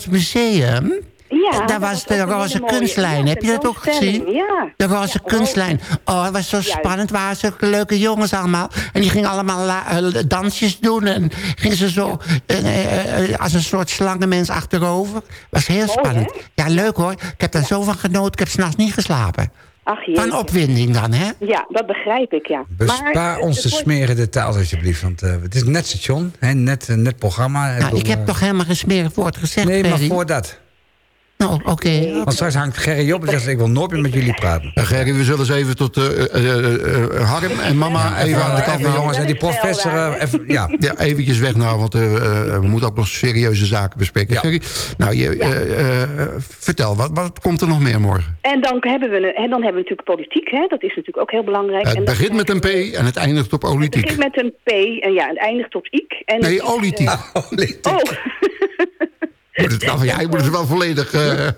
Zandvoorts Museum. Ja, daar was de roze kunstlijn. Heb je dat ook gezien? ja. De roze Ja, kunstlijn. Oh, het was zo spannend. waren zulke leuke jongens allemaal. En die gingen allemaal eh, dansjes doen. En gingen ze zo eh, eh, eh, als een soort slangenmens achterover. was heel spannend. Ja, leuk hoor. Ik heb daar zo van genoten. Ik heb s'nachts niet geslapen. Ach. Van opwinding dan, hè? Ja, dat begrijp ik, ja. Bespaar Maar, ons de smerige taal alsjeblieft. Want eh, het is een net station, hè, net, een net programma. Nou, ik bedoel, heb eh, toch helemaal geen smerig woord gezegd, Nee, maar voor dat. Nou, oké. Want straks hangt Gerry op en zegt ze, ik wil nooit meer met jullie praten. Uh, Gerry, we zullen eens even tot uh, uh, Harm en mama even aan de kant Even, jongens, en die professor, even, ja. Ja, eventjes weg nou, want uh, we moeten ook nog serieuze zaken bespreken. Ja. Gerry, nou, je, uh, uh, vertel, wat, wat komt er nog meer morgen? En dan hebben we, en dan hebben we natuurlijk politiek, hè? dat is natuurlijk ook heel belangrijk. Het en begint met een P en het eindigt op Het politiek. begint met een P en ja, het eindigt op ik. En Nee, het is, politiek. oh, Moet het wel, ja, je moet het wel volledig... eh,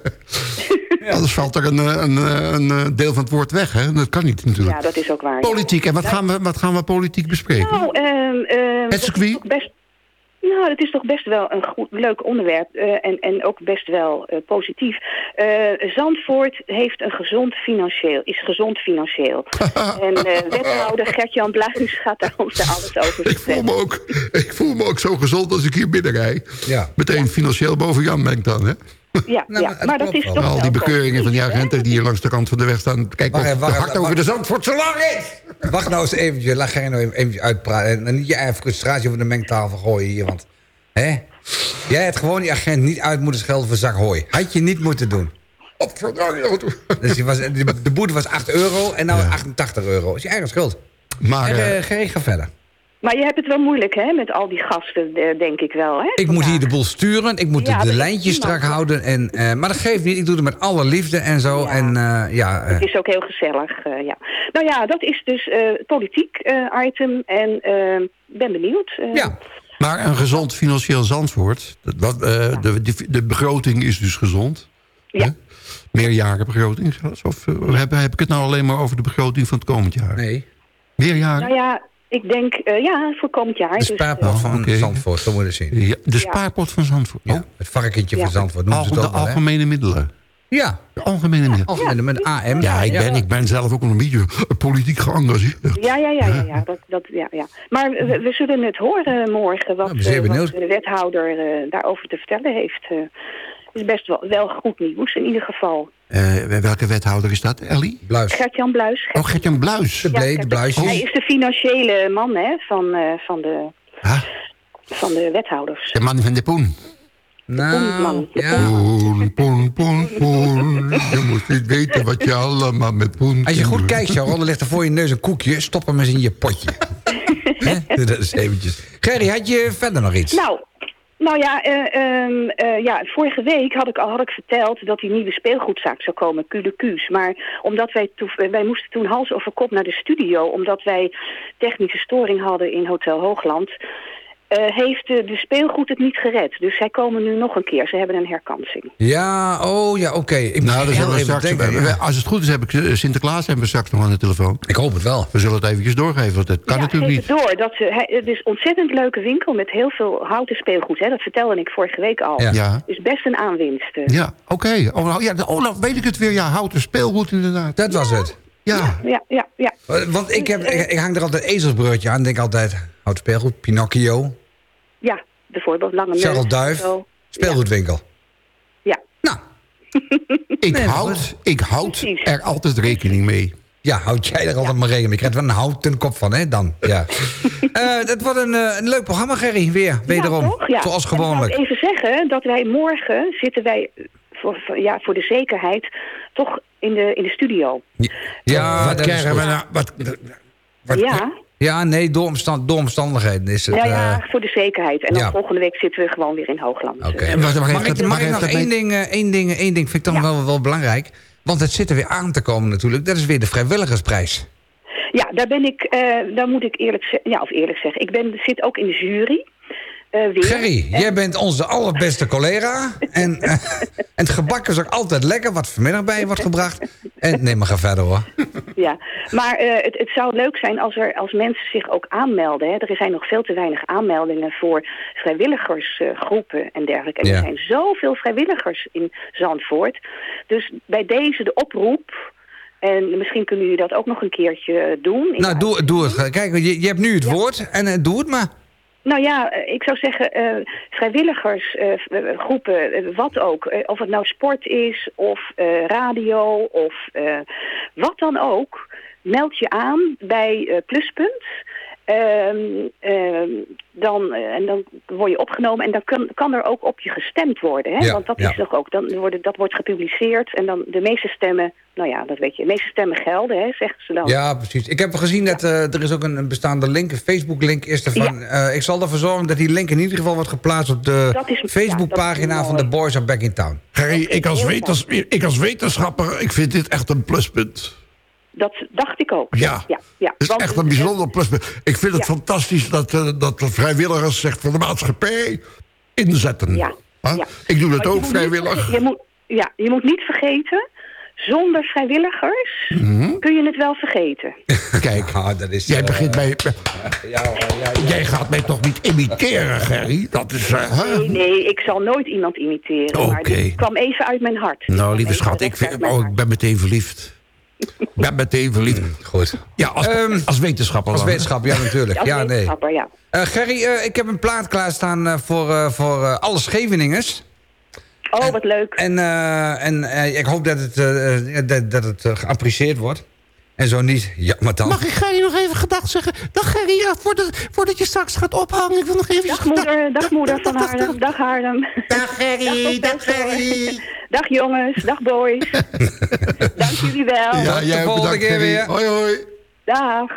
Anders valt er een, eh, een, eh, een deel van het woord weg, hè? Dat kan niet natuurlijk. ja, dat is ook waar. Politiek, en wat gaan we, wat gaan we politiek bespreken? Nou, ehm, ehm, Het circuit? Best, nou, het is toch best wel een goed, leuk onderwerp eh, en, en ook best wel eh, positief. Eh, Zandvoort heeft een gezond financieel, is gezond financieel. en eh, wethouder Gert-Jan Bluis gaat daar ons daar alles over Ik voel, me ook, ik voel me ook zo gezond als ik hier binnenrij. Ja. Meteen financieel boven Jan ben ik dan, hè? Ja, ja. maar dat is toch Al die bekeuringen van die agenten die hier langs de kant van de weg staan. Kijk, Wacht of de wacht hard even, over de lang is! Wacht nou eens eventjes, laat Gerry nou even, eventjes uitpraten. En niet je eigen frustratie over de mengtafel gooien hier, want... Hè? Jij had gewoon die agent niet uit moeten schelden voor zak hooi. Had je niet moeten doen. Dus was, de, de boete was 8 euro en nou 88 euro. is je eigen schuld. Maar, En, eh, eh, ga verder. Maar je hebt het wel moeilijk, hè, met al die gasten, eh, denk ik wel, hè? Ik moet hier de boel sturen. Ik moet Ja, de, lijntjes strak houden. En, eh, maar dat geeft niet. Ik doe het met alle liefde en zo. En eh, ja... eh, Het is ook heel gezellig, eh, ja. Nou ja, dat is dus eh politiek eh, item en ben benieuwd. Ja. maar een gezond financieel Zandvoort. dat- eh, de, de, de begroting is dus gezond. Ja. Meerjarenbegroting zelfs? Of heb, heb ik het nou alleen maar over de begroting van het komend jaar? Nee. Meerjaren? Nou ja, ik denk, eh, ja, voor komend jaar. De dus, spaarpot eh, van. Zandvoort, zo moet je het zien. Ja, de spaarpot van Zandvoort. Ja, Oh, het varkentje Ja. van Zandvoort noemen ze het de ook wel, hè? algemene middelen. Ja, De algemene middelen. met een AM. Ja, ik ben, ik ben zelf ook een beetje eh, politiek geëngageerd. Ja, ja, ja, ja, ja, dat, dat, ja, ja. Maar we, we zullen het horen morgen wat, de wethouder eh, daarover te vertellen heeft. Het is best wel, wel goed nieuws in ieder geval. Eh, welke wethouder is dat, Ellie? Bluis. Gert-Jan Bluis. Oh, Gert-Jan Bluis. De bleed, bluisjes. Hij is de financiële man hè, van, eh, van, de, Huh? van de wethouders. De man van de poen. Nou, ja. Poen, poen, poen, poen. Je moet niet weten wat je allemaal met poen Als je goed kijkt, Sharon, dan ligt er voor je neus een koekje. Stop hem eens in je potje. Dat eens eventjes. Gerry, had je verder nog iets? Nou, nou ja, eh, ehm, eh, ja, vorige week had ik al had ik verteld dat die nieuwe speelgoedzaak zou komen, Culecuus. Maar omdat wij, wij moesten toen hals over kop naar de studio, omdat wij technische storing hadden in Hotel Hoogland, eh, heeft eh, de speelgoed het niet gered. Dus zij komen nu nog een keer. Ze hebben een herkansing. Ja, oh ja, oké. Ik Nou, heel zullen we straks, denken, ja. Als het goed is, heb ik eh, Sinterklaas hebben we straks nog aan de telefoon. Ik hoop het wel. We zullen het eventjes doorgeven, want het kan ja, natuurlijk niet. het door. Dat ze, hij, het is een ontzettend leuke winkel met heel veel houten speelgoed. Hè. Dat vertelde ik vorige week al. Ja. Ja. Is best een aanwinst. eh. Ja, oké. Oh, nou, ja, oh, nou weet ik het weer. Ja, houten speelgoed inderdaad. Dat was het. Ja. Ja, ja, ja. Want ik, heb, ik, ik hang er altijd ezelsbreurtje aan. Denk altijd, houd speelgoed, Pinocchio, Ja, bijvoorbeeld Lange Neus. Charles Duif, zo. speelgoedwinkel. Ja. Nou. Ik houd, ik houd Precies. er altijd rekening mee. Ja, houd jij er altijd maar rekening mee. Je krijgt wel een houten kop van, hè, dan. Ja. Eh dat wordt een, eh, een leuk programma, Gerry, weer. Wederom. Ja, toch? Ja. Zoals En ik gewoonlijk. even zeggen dat wij morgen zitten wij voor, voor- ja, voor de zekerheid toch in de, in de studio. Ja, wat krijgen we nou? Wat, wat, ja, Ja, nee, door, omstand, door omstandigheden is het... ja, ja, eh, voor de zekerheid. En dan ja. volgende week zitten we gewoon weer in Hoogland. Oké. En wacht, wacht, Mag mag maar ik nog één ding, eh, één, ding, één ding vind ik dan wel, wel belangrijk. Want het zit er weer aan te komen natuurlijk. Dat is weer de vrijwilligersprijs. Ja, daar ben ik, eh, daar moet ik eerlijk zeggen, ja, of eerlijk zeggen, ik ben, zit ook in de jury. Eh, weer. Gerry, jij bent onze allerbeste collega. En, eh, en het gebak is ook altijd lekker, wat vanmiddag bij je wordt gebracht. En nee, maar ga verder hoor. Ja, maar eh, het, het zou leuk zijn als, er, als mensen zich ook aanmelden. Hè. Er zijn nog veel te weinig aanmeldingen voor vrijwilligersgroepen en dergelijke. En Ja. er zijn zoveel vrijwilligers in Zandvoort. Dus bij deze de oproep... En misschien kunnen jullie dat ook nog een keertje doen. Nou, doe, doe het. Kijk, je, je hebt nu het woord en eh, doe het maar. Nou ja, eh, ik zou zeggen eh, vrijwilligersgroepen, eh, wat ook. Of het nou sport is, of radio, of wat dan ook. Meld je aan bij Pluspunt. Ehm, ehm, dan, eh, en dan word je opgenomen en dan kan, kan er ook op je gestemd worden. Hè? Ja, Want dat ja. is toch ook, dan worden, dat wordt gepubliceerd en dan de meeste stemmen, nou ja, dat weet je, de meeste stemmen gelden, hè, zeggen ze dan. Ja, precies. Ik heb gezien dat eh, er is ook een, een bestaande link, een Facebook-link is ervan. Eh, ik zal ervoor zorgen dat die link in ieder geval wordt geplaatst op de Facebookpagina van de Boys Are Back in Town. Gerry, ik, als wetens, ik als wetenschapper, ik vind dit echt een pluspunt. Dat dacht ik ook. Ja. ja, ja. Het is Want- echt een bijzonder pluspunt. Ik vind het Ja. fantastisch dat, eh, dat de vrijwilligers zich voor de maatschappij inzetten. Ja, Huh? ja. Ik doe dat Maar je ook niet vrijwillig. Je moet, ja, je moet niet vergeten, zonder vrijwilligers Mhm. kun je het wel vergeten. Kijk, Ah, dat is, jij eh, begint bij... ja, ja, ja. Jij gaat mij toch niet imiteren, Gerry? Dat is... eh? Nee, nee, ik zal nooit iemand imiteren. Maar Oké. dit kwam even uit mijn hart. Nou, lieve schat, ik, vind, oh, ik ben meteen verliefd. Ben meteen verliefd. Goed. Ja, als, Ehm, als wetenschapper. Als wetenschapper, ja natuurlijk. Als Ja, nee. ja. Eh, Gerry, eh, ik heb een plaat klaarstaan eh, voor, eh, voor eh, alle Scheveningers. Oh, wat leuk. En, eh, en eh, ik hoop dat het, dat, dat het geapprecieerd wordt. En zo niet, ja, maar dan. Mag ik Gerry nog even gedag zeggen? Dag Gerry, ja, voordat, voordat je straks gaat ophangen. Ik wil nog even... Dag moeder, dag moeder van Haarlem, dag Haarlem. Dag Gerry, dag Gerry. Dag jongens, dag boys. Dank jullie wel. Ja, de jij ook volgende bedankt, keer weer. Hoi, hoi. Dag.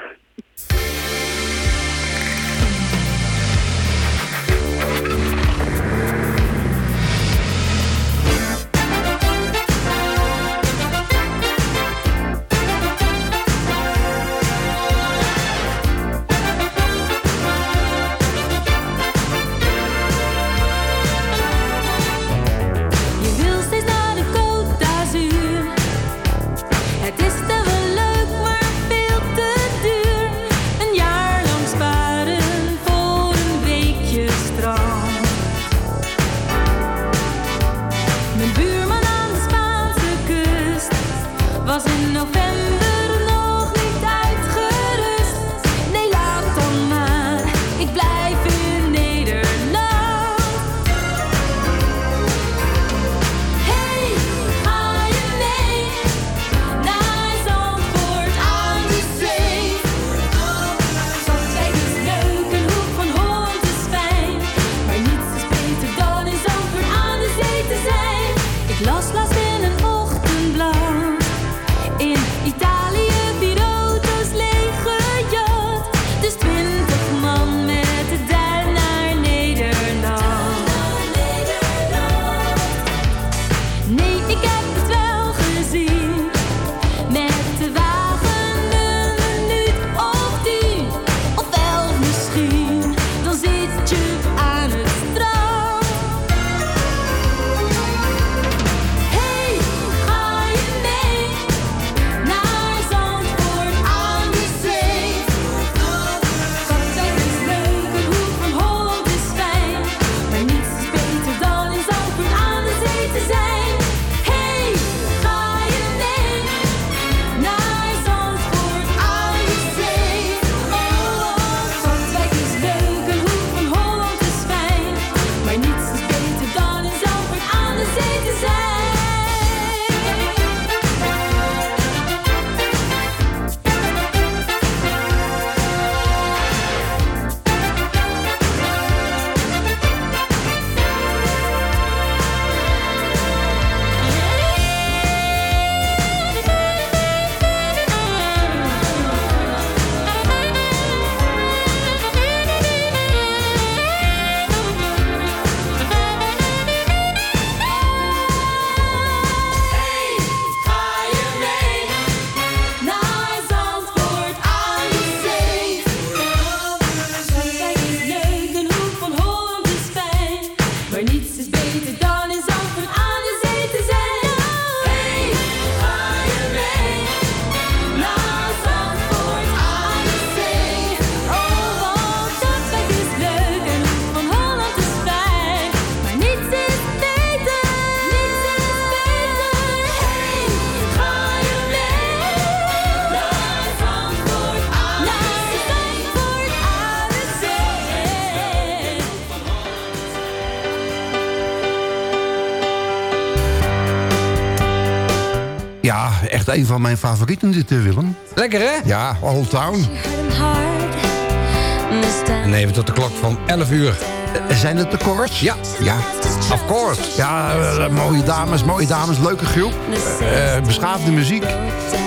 Is beter dan in een van mijn favorieten dit, eh, Willem. Lekker hè? Ja, Old Town. En even tot de klok van 11 uur. Zijn het de Chords? Ja. Ja. Of course. Ja, eh, mooie dames, mooie dames, leuke groep. Eh, beschaafde muziek.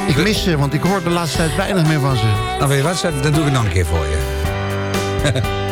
Ik mis ze, want ik hoor de laatste tijd weinig meer van ze. Nou weet je wat, dan doe ik het nog een keer voor je.